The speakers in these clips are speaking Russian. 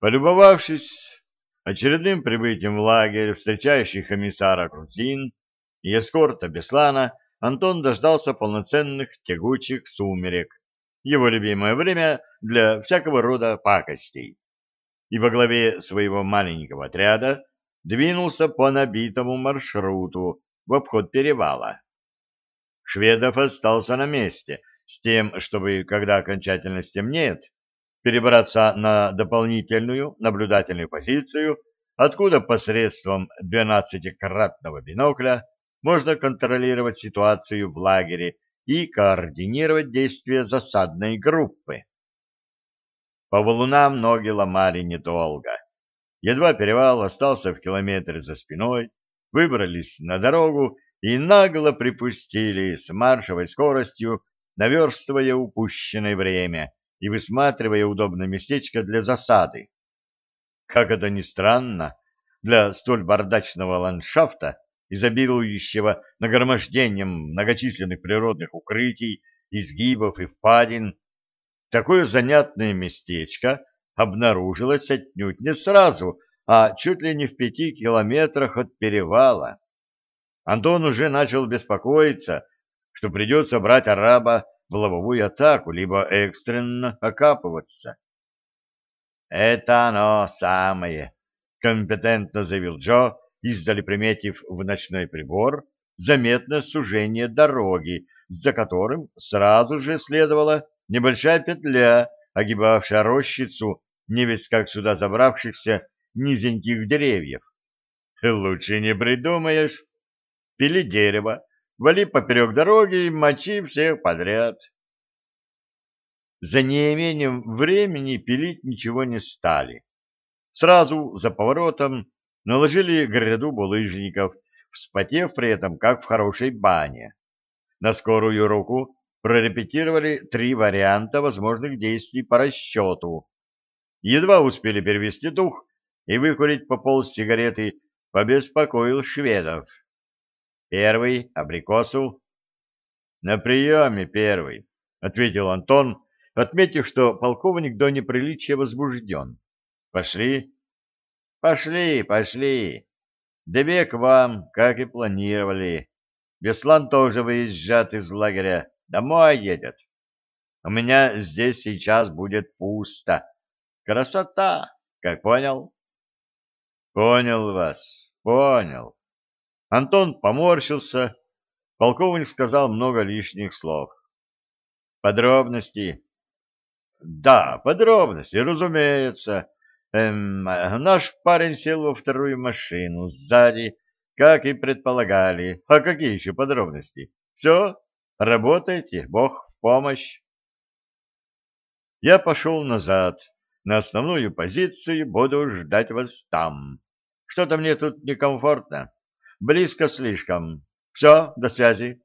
Полюбовавшись очередным прибытием в лагерь встречающих комиссара Крузин и эскорта Беслана, Антон дождался полноценных тягучих сумерек, его любимое время для всякого рода пакостей, и во главе своего маленького отряда двинулся по набитому маршруту в обход перевала. Шведов остался на месте с тем, чтобы, когда окончательно стемнеет, перебраться на дополнительную наблюдательную позицию, откуда посредством 12-кратного бинокля можно контролировать ситуацию в лагере и координировать действия засадной группы. По валунам ноги ломали недолго. Едва перевал остался в километре за спиной, выбрались на дорогу и нагло припустили с маршевой скоростью, наверстывая упущенное время и высматривая удобное местечко для засады. Как это ни странно, для столь бардачного ландшафта, изобилующего нагромождением многочисленных природных укрытий, изгибов и впадин, такое занятное местечко обнаружилось отнюдь не сразу, а чуть ли не в пяти километрах от перевала. Антон уже начал беспокоиться, что придется брать араба в лобовую атаку, либо экстренно окапываться. «Это оно самое», — компетентно заявил Джо, издали приметив в ночной прибор заметное сужение дороги, за которым сразу же следовала небольшая петля, огибавшая рощицу невесть как сюда забравшихся низеньких деревьев. Лучше не придумаешь. Пили дерево, вали поперек дороги и мочи всех подряд. За неимением времени пилить ничего не стали. Сразу за поворотом наложили гряду булыжников, вспотев при этом, как в хорошей бане. На скорую руку прорепетировали три варианта возможных действий по расчету. Едва успели перевести дух и выкурить по пол сигареты, побеспокоил шведов. Первый — абрикосу. — На приеме первый, — ответил Антон, отметив, что полковник до неприличия возбужден. — Пошли? — Пошли, пошли. Дебе к вам, как и планировали. Беслан тоже выезжает из лагеря. Домой едет. У меня здесь сейчас будет пусто. Красота, как понял? Понял вас, понял. Антон поморщился. Полковник сказал много лишних слов. Подробности? Да, подробности, разумеется. Эм, наш парень сел во вторую машину сзади, как и предполагали. А какие еще подробности? Все, работайте, Бог в помощь. Я пошел назад. На основную позицию буду ждать вас там. Что-то мне тут некомфортно. Близко слишком. Все, до связи.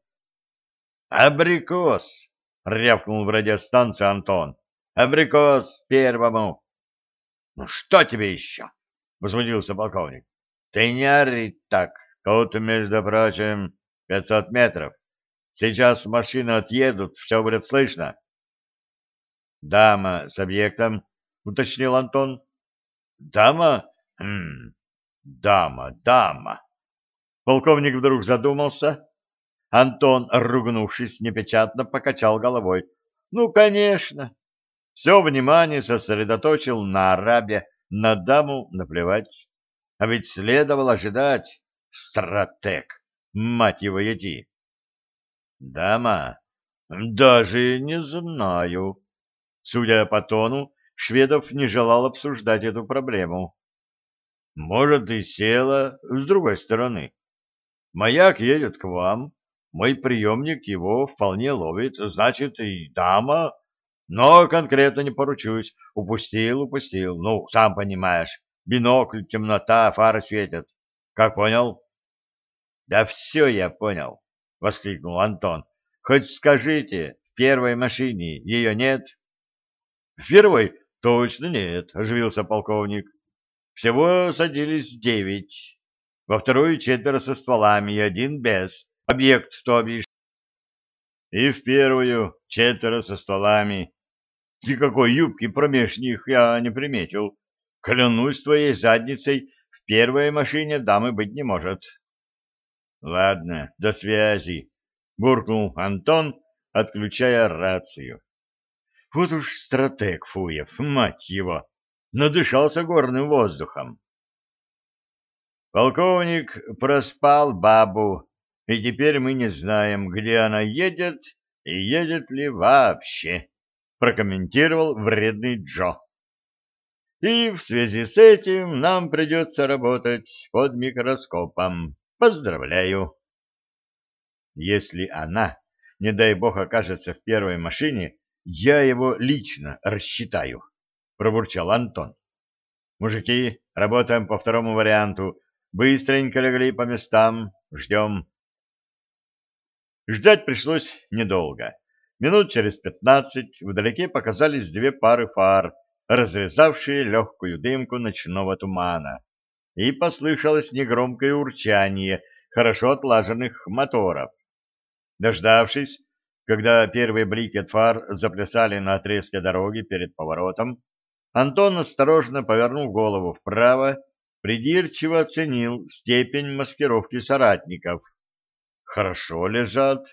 Абрикос! — рявкнул в радиостанции Антон. Абрикос первому. Ну что тебе еще? — возмутился полковник. Ты не ори так. Тут, между прочим, пятьсот метров. Сейчас машины отъедут, все будет слышно. Дама с объектом, уточнил Антон. Дама? Хм, дама, дама. Полковник вдруг задумался. Антон, ругнувшись непечатно, покачал головой. Ну, конечно. Все внимание сосредоточил на арабе, на даму наплевать. А ведь следовало ожидать. Стратег, мать его еди. Дама? Даже не знаю. Судя по тону, Шведов не желал обсуждать эту проблему. Может, и села с другой стороны. Маяк едет к вам, мой приемник его вполне ловит, значит, и дама, но конкретно не поручусь. Упустил, упустил. Ну, сам понимаешь, бинокль, темнота, фары светят. Как понял? Да все я понял, воскликнул Антон. Хоть скажите, в первой машине ее нет? В первой точно нет, оживился полковник. Всего садились девять. Во вторую четверо со стволами и один без. Объект, то бишь. И в первую четверо со стволами. Никакой юбки промеж них я не приметил. Клянусь твоей задницей, в первой машине дамы быть не может. — Ладно, до связи, — буркнул Антон, отключая рацию. Вот уж стратег Фуев, мать его, надышался горным воздухом. Полковник проспал бабу, и теперь мы не знаем, где она едет и едет ли вообще, прокомментировал вредный Джо. И в связи с этим нам придется работать под микроскопом. Поздравляю. Если она, не дай бог, окажется в первой машине, я его лично рассчитаю, пробурчал Антон. Мужики, работаем по второму варианту. Быстренько легли по местам, ждем. Ждать пришлось недолго. Минут через пятнадцать вдалеке показались две пары фар, разрезавшие легкую дымку ночного тумана, и послышалось негромкое урчание хорошо отлаженных моторов. Дождавшись, когда первые блики от фар заплясали на отрезке дороги перед поворотом, Антон осторожно повернул голову вправо, придирчиво оценил степень маскировки соратников. Хорошо лежат.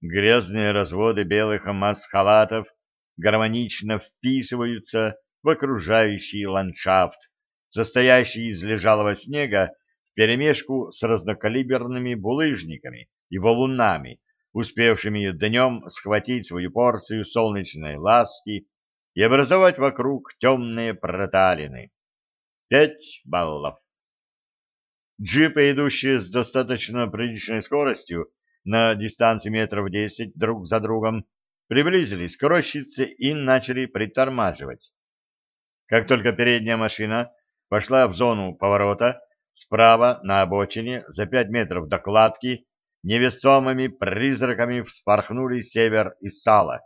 Грязные разводы белых маск-халатов гармонично вписываются в окружающий ландшафт, состоящий из лежалого снега вперемешку с разнокалиберными булыжниками и валунами, успевшими днем схватить свою порцию солнечной ласки и образовать вокруг темные проталины. Пять баллов. Джипы, идущие с достаточно приличной скоростью на дистанции метров десять друг за другом, приблизились к рощице и начали притормаживать. Как только передняя машина пошла в зону поворота, справа на обочине за пять метров до кладки невесомыми призраками вспорхнули север и сало.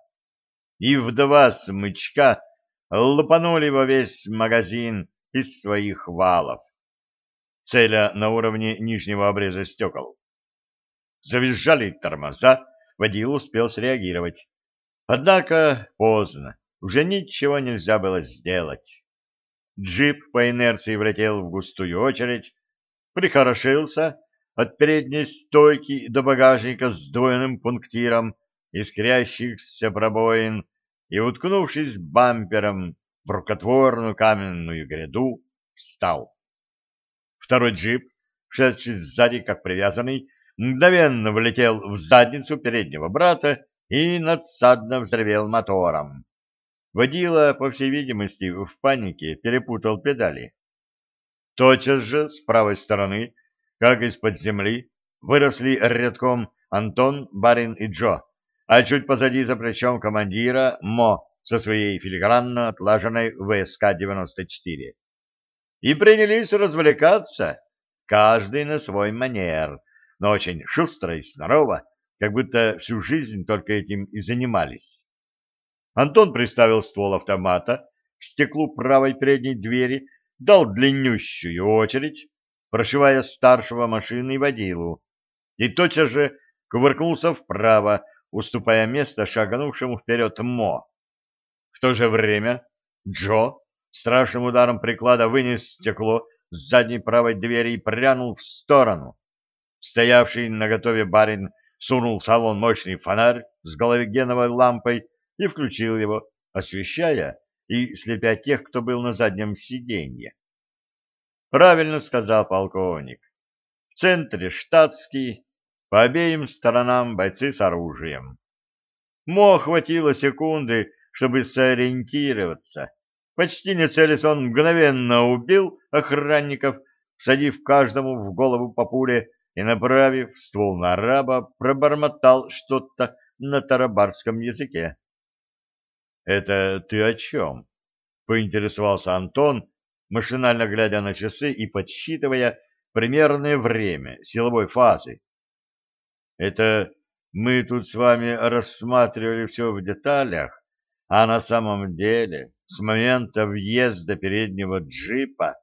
И в два смычка лупанули во весь магазин из своих валов, целя на уровне нижнего обреза стекол. Завизжали тормоза, водил успел среагировать. Однако поздно, уже ничего нельзя было сделать. Джип по инерции влетел в густую очередь, прихорошился от передней стойки до багажника с двойным пунктиром искрящихся пробоин и, уткнувшись бампером в рукотворную каменную гряду, встал. Второй джип, шедший сзади как привязанный, мгновенно влетел в задницу переднего брата и надсадно взревел мотором. Водила, по всей видимости, в панике перепутал педали. Тотчас же с правой стороны, как из-под земли, выросли рядком Антон, Барин и Джо, а чуть позади за плечом командира Мо со своей филигранно отлаженной ВСК-94. И принялись развлекаться, каждый на свой манер, но очень шустро и снорово, как будто всю жизнь только этим и занимались. Антон приставил ствол автомата к стеклу правой передней двери, дал длиннющую очередь, прошивая старшего машины и водилу, и тотчас же кувыркнулся вправо, уступая место шагнувшему вперед Мо. В то же время Джо страшным ударом приклада вынес стекло с задней правой двери и прянул в сторону. Стоявший на готове барин сунул в салон мощный фонарь с галогеновой лампой и включил его, освещая и слепя тех, кто был на заднем сиденье. Правильно сказал полковник. В центре штатский, по обеим сторонам бойцы с оружием. Мо хватило секунды, чтобы сориентироваться. Почти не целясь, он мгновенно убил охранников, всадив каждому в голову по пуле и, направив ствол на араба, пробормотал что-то на тарабарском языке. — Это ты о чем? — поинтересовался Антон, машинально глядя на часы и подсчитывая примерное время силовой фазы. — Это мы тут с вами рассматривали все в деталях, а на самом деле с момента въезда переднего джипа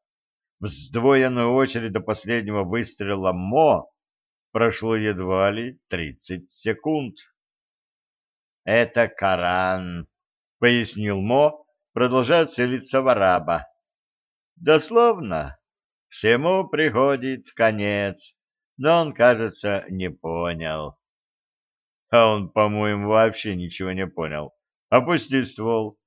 в сдвоенную очередь до последнего выстрела Мо прошло едва ли тридцать секунд. «Это Коран», — пояснил Мо, продолжая целиться в араба. Дословно. Всему приходит конец, но он, кажется, не понял. А он, по-моему, вообще ничего не понял. Опусти ствол.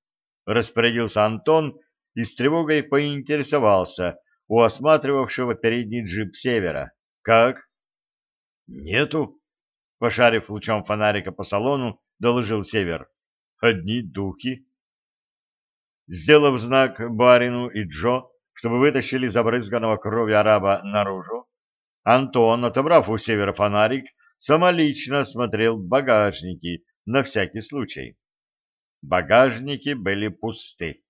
Распорядился Антон и с тревогой поинтересовался у осматривавшего передний джип севера. Как? Нету. Пошарив лучом фонарика по салону, доложил север. Одни духи. Сделав знак барину и Джо, чтобы вытащили забрызганного кровью араба наружу, Антон, отобрав у севера фонарик, самолично осмотрел багажники на всякий случай. Багажники были пусты.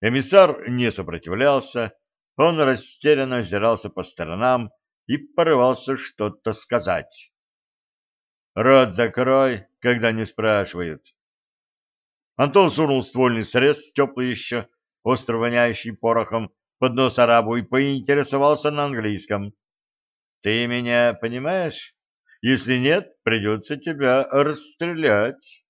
Эмиссар не сопротивлялся, он растерянно озирался по сторонам и порывался что-то сказать. «Рот закрой, когда не спрашивают». Антон сунул ствольный срез, теплый еще, остро воняющий порохом, под нос арабу и поинтересовался на английском. «Ты меня понимаешь? Если нет, придется тебя расстрелять».